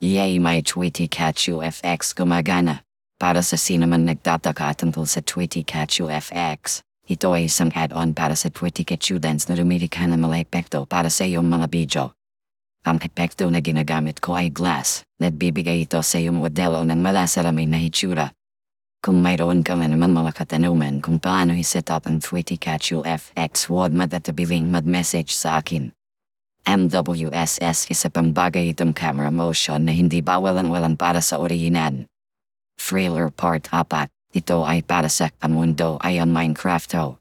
Yay may Tweety Catchu FX gumagana. Para sa sino man nagtataka tungkol sa Tweety Catchu FX, ito ay isang add-on para sa Tweety Catchu Dance na lumilika ng mga epekto para sa iyong mga video. Ang epekto na ginagamit ko ay glass, nagbibigay ito sa iyong modelo ng malasalamin na hitsura. Kung mayroon ka man naman mga katanungan kung paano i-set up ang Tweety Catchu FX, huwag matatabiling mag-message sa akin. MWSS isa pang bagay itong camera motion na hindi bawalan-walan para sa orihinan. Thriller Part 4, ito ay para sa Kamundo ay ang Minecraft o.